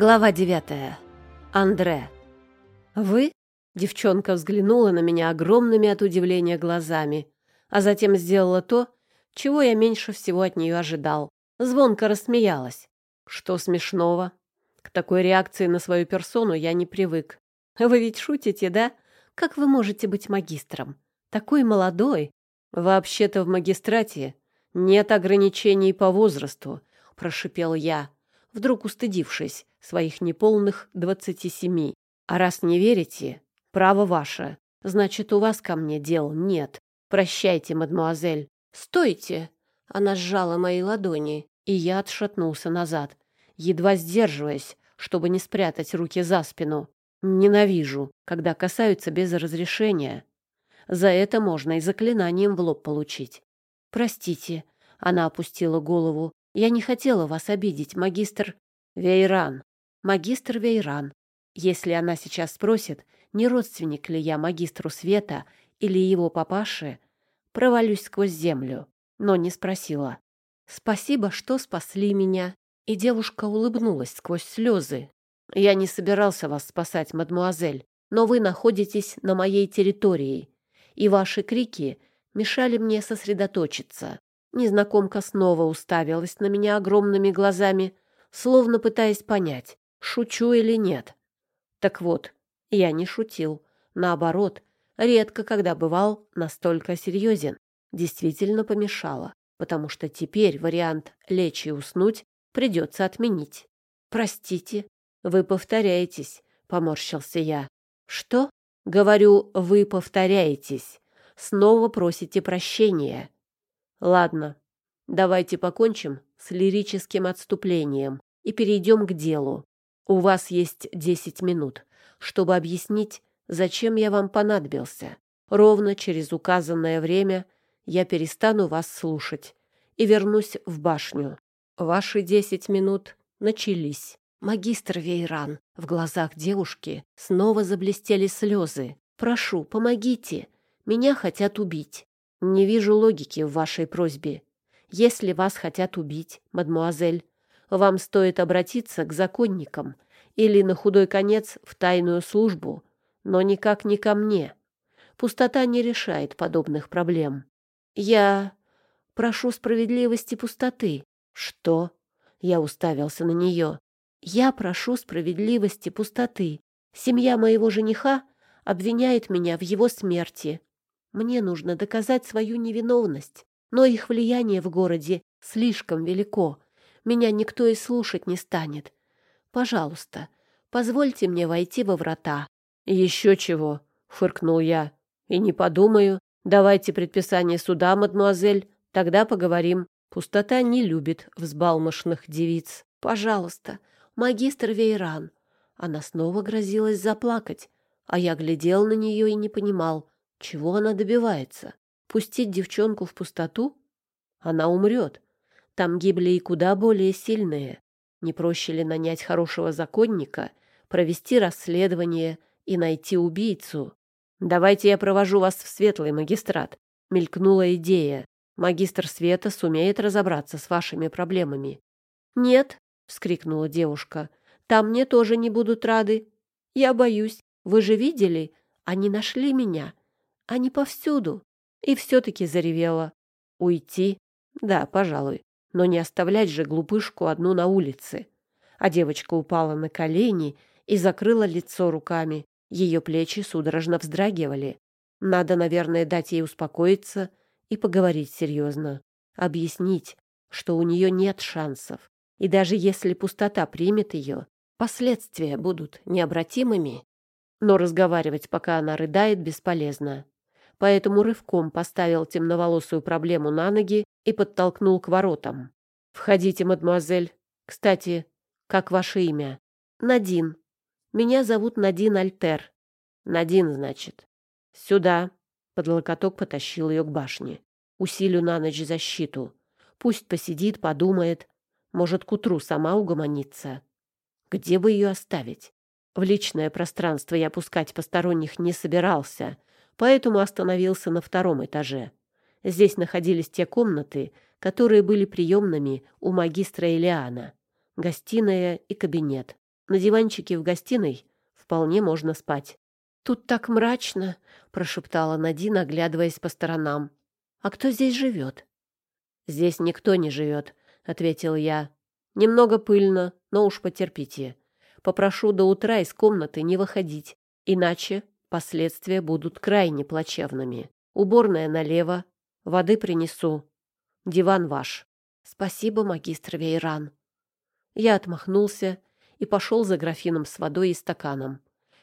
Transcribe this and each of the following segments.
Глава девятая. Андре. «Вы?» — девчонка взглянула на меня огромными от удивления глазами, а затем сделала то, чего я меньше всего от нее ожидал. Звонко рассмеялась. Что смешного? К такой реакции на свою персону я не привык. Вы ведь шутите, да? Как вы можете быть магистром? Такой молодой. Вообще-то в магистрате нет ограничений по возрасту, прошипел я, вдруг устыдившись своих неполных двадцати семи. А раз не верите, право ваше. Значит, у вас ко мне дел нет. Прощайте, мадмуазель. Стойте! Она сжала мои ладони, и я отшатнулся назад, едва сдерживаясь, чтобы не спрятать руки за спину. Ненавижу, когда касаются без разрешения. За это можно и заклинанием в лоб получить. Простите, она опустила голову. Я не хотела вас обидеть, магистр Вейран. Магистр Вейран. Если она сейчас спросит, не родственник ли я магистру Света или его папаше, провалюсь сквозь землю, но не спросила. Спасибо, что спасли меня. И девушка улыбнулась сквозь слезы. Я не собирался вас спасать, мадмуазель, но вы находитесь на моей территории, и ваши крики мешали мне сосредоточиться. Незнакомка снова уставилась на меня огромными глазами, словно пытаясь понять, шучу или нет. Так вот, я не шутил. Наоборот, редко когда бывал настолько серьезен. Действительно помешало, потому что теперь вариант «лечь и уснуть» придется отменить. «Простите, вы повторяетесь», — поморщился я. «Что?» «Говорю, вы повторяетесь. Снова просите прощения». «Ладно, давайте покончим с лирическим отступлением и перейдем к делу. У вас есть десять минут, чтобы объяснить, зачем я вам понадобился. Ровно через указанное время я перестану вас слушать и вернусь в башню. Ваши десять минут начались. Магистр Вейран, в глазах девушки снова заблестели слезы. Прошу, помогите. Меня хотят убить. Не вижу логики в вашей просьбе. Если вас хотят убить, мадмуазель, вам стоит обратиться к законникам или на худой конец в тайную службу, но никак не ко мне. Пустота не решает подобных проблем. Я прошу справедливости пустоты. Что? Я уставился на нее. Я прошу справедливости пустоты. Семья моего жениха обвиняет меня в его смерти. Мне нужно доказать свою невиновность, но их влияние в городе слишком велико, меня никто и слушать не станет. Пожалуйста, позвольте мне войти во врата». «Еще чего», — фыркнул я. «И не подумаю. Давайте предписание суда, мадмуазель, тогда поговорим. Пустота не любит взбалмошных девиц. Пожалуйста, магистр Вейран». Она снова грозилась заплакать, а я глядел на нее и не понимал, чего она добивается. Пустить девчонку в пустоту? Она умрет. Там гибли и куда более сильные. Не проще ли нанять хорошего законника, провести расследование и найти убийцу? «Давайте я провожу вас в светлый магистрат», — мелькнула идея. «Магистр света сумеет разобраться с вашими проблемами». «Нет», — вскрикнула девушка, — «там мне тоже не будут рады. Я боюсь. Вы же видели? Они нашли меня. Они повсюду». И все-таки заревела. «Уйти? Да, пожалуй но не оставлять же глупышку одну на улице. А девочка упала на колени и закрыла лицо руками. Ее плечи судорожно вздрагивали. Надо, наверное, дать ей успокоиться и поговорить серьезно. Объяснить, что у нее нет шансов. И даже если пустота примет ее, последствия будут необратимыми. Но разговаривать, пока она рыдает, бесполезно поэтому рывком поставил темноволосую проблему на ноги и подтолкнул к воротам. «Входите, мадемуазель. Кстати, как ваше имя?» «Надин. Меня зовут Надин Альтер». «Надин, значит». «Сюда». Под локоток потащил ее к башне. «Усилю на ночь защиту. Пусть посидит, подумает. Может, к утру сама угомонится. Где бы ее оставить? В личное пространство я пускать посторонних не собирался» поэтому остановился на втором этаже. Здесь находились те комнаты, которые были приемными у магистра Элиана, гостиная и кабинет. На диванчике в гостиной вполне можно спать. «Тут так мрачно», — прошептала Надин, оглядываясь по сторонам. «А кто здесь живет?» «Здесь никто не живет», — ответил я. «Немного пыльно, но уж потерпите. Попрошу до утра из комнаты не выходить, иначе последствия будут крайне плачевными. Уборная налево, воды принесу. Диван ваш». «Спасибо, магистр Вейран». Я отмахнулся и пошел за графином с водой и стаканом,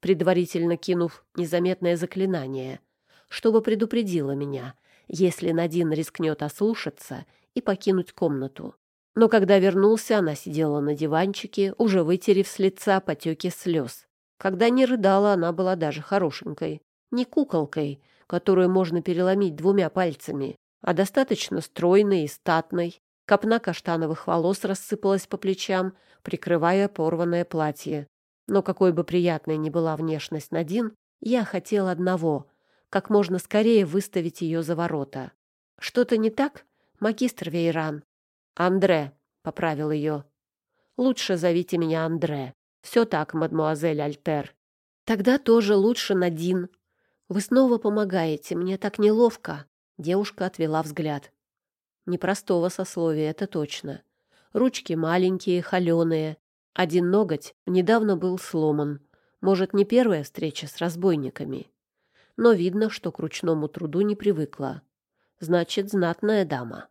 предварительно кинув незаметное заклинание, чтобы предупредило меня, если Надин рискнет ослушаться и покинуть комнату. Но когда вернулся, она сидела на диванчике, уже вытерев с лица потеки слез. Когда не рыдала, она была даже хорошенькой. Не куколкой, которую можно переломить двумя пальцами, а достаточно стройной и статной, Копна каштановых волос рассыпалась по плечам, прикрывая порванное платье. Но какой бы приятной ни была внешность Надин, я хотел одного — как можно скорее выставить ее за ворота. «Что-то не так, магистр Вейран?» «Андре», — поправил ее. «Лучше зовите меня Андре. Все так, мадмуазель Альтер». «Тогда тоже лучше Надин. Вы снова помогаете, мне так неловко». Девушка отвела взгляд. Непростого сословия, это точно. Ручки маленькие, холеные. Один ноготь недавно был сломан. Может, не первая встреча с разбойниками. Но видно, что к ручному труду не привыкла. Значит, знатная дама.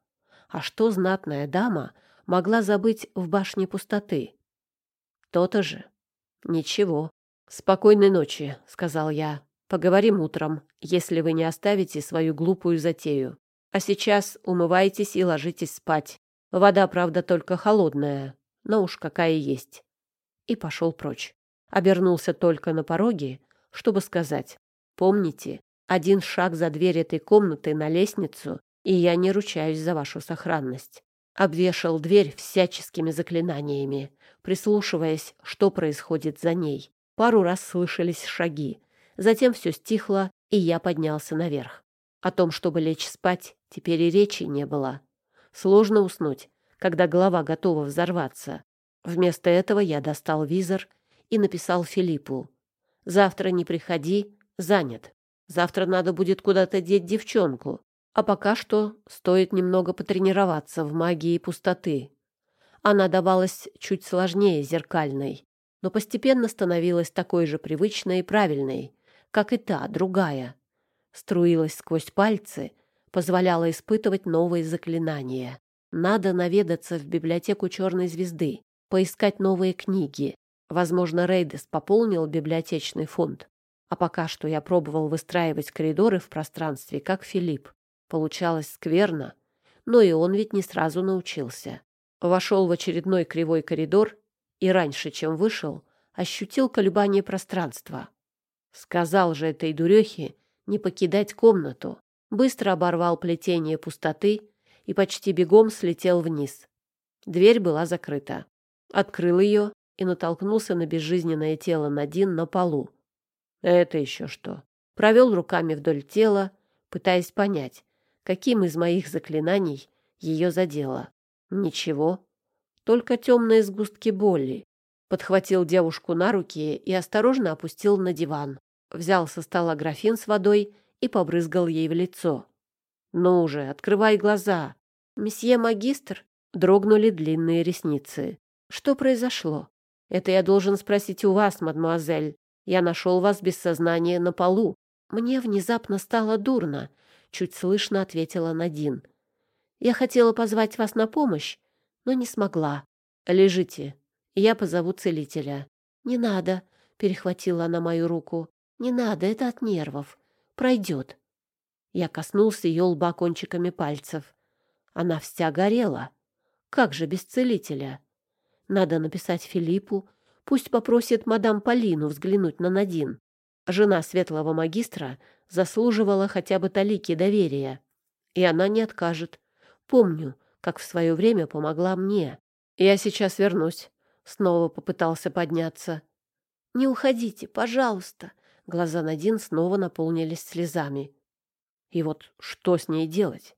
А что знатная дама могла забыть в башне пустоты? То-то же. Ничего. Спокойной ночи, сказал я. Поговорим утром, если вы не оставите свою глупую затею. А сейчас умывайтесь и ложитесь спать. Вода, правда, только холодная, но уж какая есть. И пошел прочь. Обернулся только на пороге, чтобы сказать. Помните, один шаг за дверь этой комнаты на лестницу, и я не ручаюсь за вашу сохранность. Обвешал дверь всяческими заклинаниями, прислушиваясь, что происходит за ней. Пару раз слышались шаги. Затем все стихло, и я поднялся наверх. О том, чтобы лечь спать, теперь и речи не было. Сложно уснуть, когда голова готова взорваться. Вместо этого я достал визор и написал Филиппу. «Завтра не приходи, занят. Завтра надо будет куда-то деть девчонку. А пока что стоит немного потренироваться в магии пустоты». Она давалась чуть сложнее зеркальной, но постепенно становилась такой же привычной и правильной, как и та, другая — струилась сквозь пальцы, позволяла испытывать новые заклинания. Надо наведаться в библиотеку Черной Звезды, поискать новые книги. Возможно, Рейдес пополнил библиотечный фонд. А пока что я пробовал выстраивать коридоры в пространстве, как Филипп. Получалось скверно, но и он ведь не сразу научился. Вошел в очередной кривой коридор и раньше, чем вышел, ощутил колебание пространства. Сказал же этой дурехе не покидать комнату. Быстро оборвал плетение пустоты и почти бегом слетел вниз. Дверь была закрыта. Открыл ее и натолкнулся на безжизненное тело Надин на полу. Это еще что? Провел руками вдоль тела, пытаясь понять, каким из моих заклинаний ее задело. Ничего, только темные сгустки боли. Подхватил девушку на руки и осторожно опустил на диван. Взял со стола графин с водой и побрызгал ей в лицо. «Ну уже, открывай глаза!» «Месье магистр?» Дрогнули длинные ресницы. «Что произошло?» «Это я должен спросить у вас, мадемуазель. Я нашел вас без сознания на полу. Мне внезапно стало дурно», — чуть слышно ответила Надин. «Я хотела позвать вас на помощь, но не смогла. Лежите, я позову целителя». «Не надо», — перехватила она мою руку. Не надо, это от нервов. Пройдет. Я коснулся ее лба кончиками пальцев. Она вся горела. Как же без целителя? Надо написать Филиппу. Пусть попросит мадам Полину взглянуть на Надин. Жена светлого магистра заслуживала хотя бы талики доверия. И она не откажет. Помню, как в свое время помогла мне. Я сейчас вернусь. Снова попытался подняться. «Не уходите, пожалуйста», Глаза Надин снова наполнились слезами. И вот что с ней делать?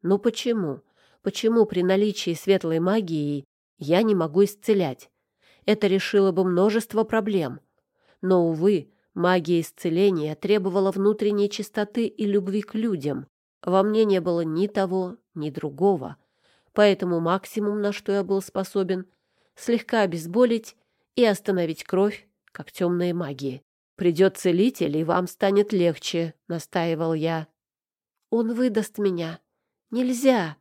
Ну почему? Почему при наличии светлой магии я не могу исцелять? это решило бы множество проблем. Но, увы, магия исцеления требовала внутренней чистоты и любви к людям. Во мне не было ни того, ни другого. Поэтому максимум, на что я был способен, слегка обезболить и остановить кровь, как темные магии. «Придет целитель, и вам станет легче», — настаивал я. «Он выдаст меня. Нельзя!»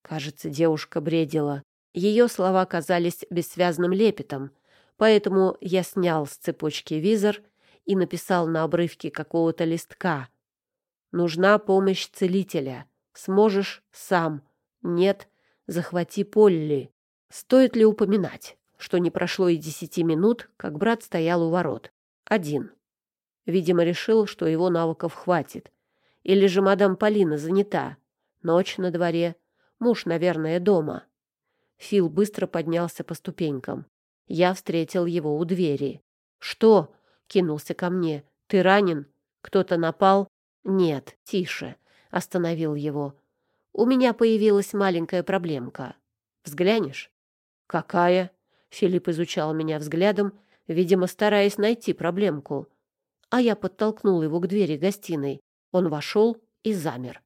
Кажется, девушка бредила. Ее слова казались бессвязным лепетом, поэтому я снял с цепочки визор и написал на обрывке какого-то листка. «Нужна помощь целителя. Сможешь сам. Нет, захвати Полли». Стоит ли упоминать, что не прошло и десяти минут, как брат стоял у ворот. Один. Видимо, решил, что его навыков хватит. Или же мадам Полина занята. Ночь на дворе. Муж, наверное, дома. Фил быстро поднялся по ступенькам. Я встретил его у двери. «Что?» — кинулся ко мне. «Ты ранен? Кто-то напал?» «Нет, тише», — остановил его. «У меня появилась маленькая проблемка. Взглянешь?» «Какая?» — Филипп изучал меня взглядом видимо, стараясь найти проблемку. А я подтолкнул его к двери гостиной. Он вошел и замер.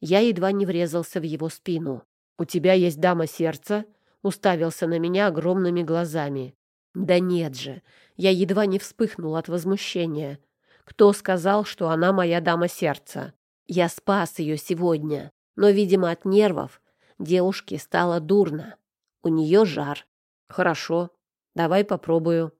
Я едва не врезался в его спину. «У тебя есть дама сердца?» Уставился на меня огромными глазами. «Да нет же!» Я едва не вспыхнул от возмущения. «Кто сказал, что она моя дама сердца?» Я спас ее сегодня, но, видимо, от нервов девушке стало дурно. У нее жар. «Хорошо, давай попробую».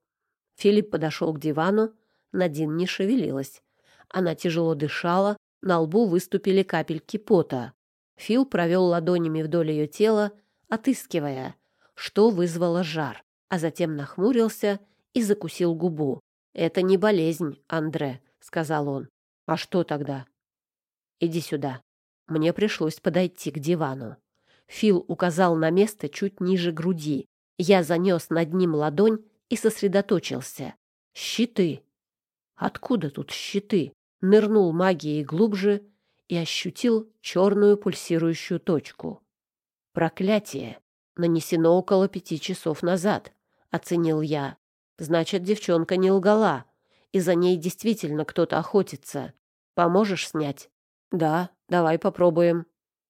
Филипп подошел к дивану, Надин не шевелилась. Она тяжело дышала, на лбу выступили капельки пота. Фил провел ладонями вдоль ее тела, отыскивая, что вызвало жар, а затем нахмурился и закусил губу. «Это не болезнь, Андре», — сказал он. «А что тогда?» «Иди сюда». Мне пришлось подойти к дивану. Фил указал на место чуть ниже груди. Я занес над ним ладонь и сосредоточился. Щиты. Откуда тут щиты? Нырнул магией глубже и ощутил черную пульсирующую точку. Проклятие. Нанесено около пяти часов назад, оценил я. Значит, девчонка не лгала, и за ней действительно кто-то охотится. Поможешь снять? Да, давай попробуем.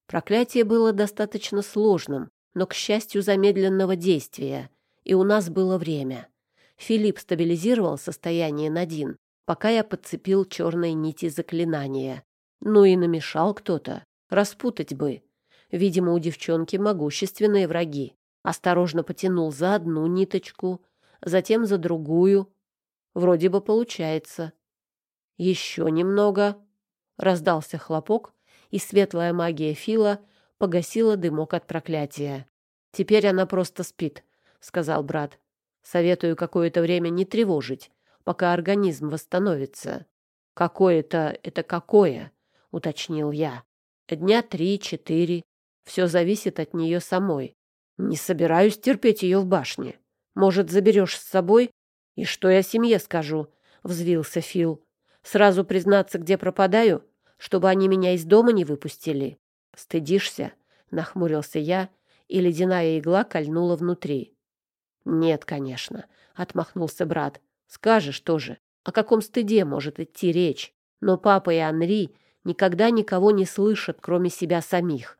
Проклятие было достаточно сложным, но, к счастью, замедленного действия, и у нас было время. Филипп стабилизировал состояние Надин, пока я подцепил черные нити заклинания. Ну и намешал кто-то. Распутать бы. Видимо, у девчонки могущественные враги. Осторожно потянул за одну ниточку, затем за другую. Вроде бы получается. Еще немного. Раздался хлопок, и светлая магия Фила погасила дымок от проклятия. «Теперь она просто спит», — сказал брат. Советую какое-то время не тревожить, пока организм восстановится. Какое-то это какое, уточнил я. Дня три-четыре. Все зависит от нее самой. Не собираюсь терпеть ее в башне. Может, заберешь с собой? И что я семье скажу? Взвился Фил. Сразу признаться, где пропадаю, чтобы они меня из дома не выпустили. Стыдишься? Нахмурился я, и ледяная игла кольнула внутри. «Нет, конечно», — отмахнулся брат. «Скажешь тоже, о каком стыде может идти речь? Но папа и Анри никогда никого не слышат, кроме себя самих.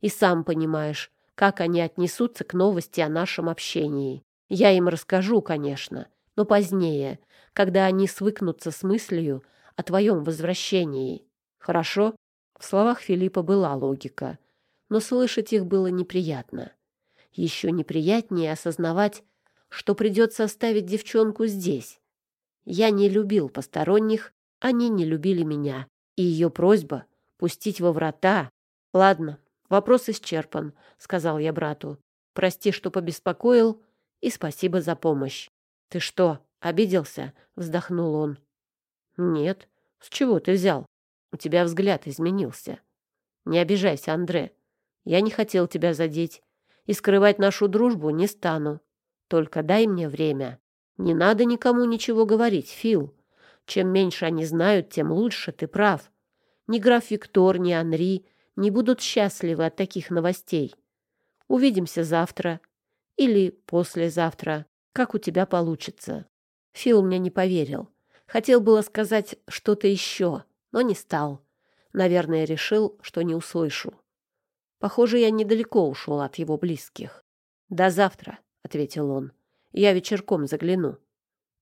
И сам понимаешь, как они отнесутся к новости о нашем общении. Я им расскажу, конечно, но позднее, когда они свыкнутся с мыслью о твоем возвращении. Хорошо?» В словах Филиппа была логика, но слышать их было неприятно. Еще неприятнее осознавать, что придется оставить девчонку здесь. Я не любил посторонних, они не любили меня. И ее просьба пустить во врата... Ладно, вопрос исчерпан, сказал я брату. Прости, что побеспокоил, и спасибо за помощь. Ты что, обиделся? вздохнул он. Нет. С чего ты взял? У тебя взгляд изменился. Не обижайся, Андре. Я не хотел тебя задеть и скрывать нашу дружбу не стану. Только дай мне время. Не надо никому ничего говорить, Фил. Чем меньше они знают, тем лучше, ты прав. Ни граф Виктор, ни Анри не будут счастливы от таких новостей. Увидимся завтра или послезавтра. как у тебя получится. Фил мне не поверил. Хотел было сказать что-то еще, но не стал. Наверное, решил, что не услышу. Похоже, я недалеко ушел от его близких. «До завтра», — ответил он. «Я вечерком загляну».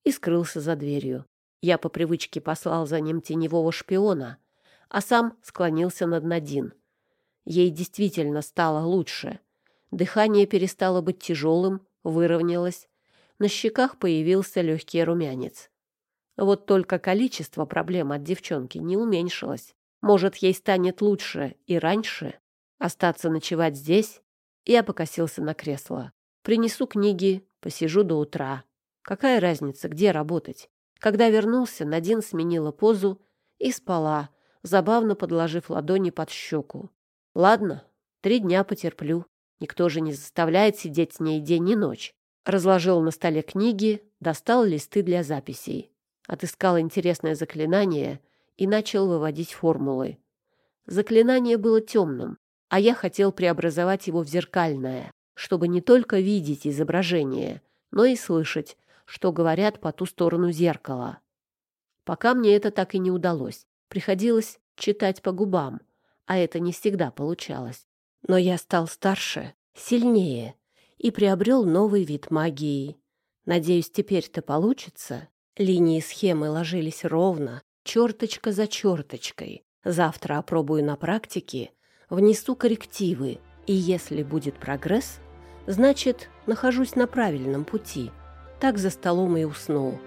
И скрылся за дверью. Я по привычке послал за ним теневого шпиона, а сам склонился над Надин. Ей действительно стало лучше. Дыхание перестало быть тяжелым, выровнялось. На щеках появился легкий румянец. Вот только количество проблем от девчонки не уменьшилось. Может, ей станет лучше и раньше? Остаться ночевать здесь? Я покосился на кресло. Принесу книги, посижу до утра. Какая разница, где работать? Когда вернулся, Надин сменила позу и спала, забавно подложив ладони под щеку. Ладно, три дня потерплю. Никто же не заставляет сидеть с ней день и ночь. Разложил на столе книги, достал листы для записей. Отыскал интересное заклинание и начал выводить формулы. Заклинание было темным, а я хотел преобразовать его в зеркальное, чтобы не только видеть изображение, но и слышать, что говорят по ту сторону зеркала. Пока мне это так и не удалось. Приходилось читать по губам, а это не всегда получалось. Но я стал старше, сильнее и приобрел новый вид магии. Надеюсь, теперь-то получится. Линии схемы ложились ровно, черточка за черточкой. Завтра опробую на практике, внесу коррективы, и если будет прогресс, значит, нахожусь на правильном пути. Так за столом и уснул.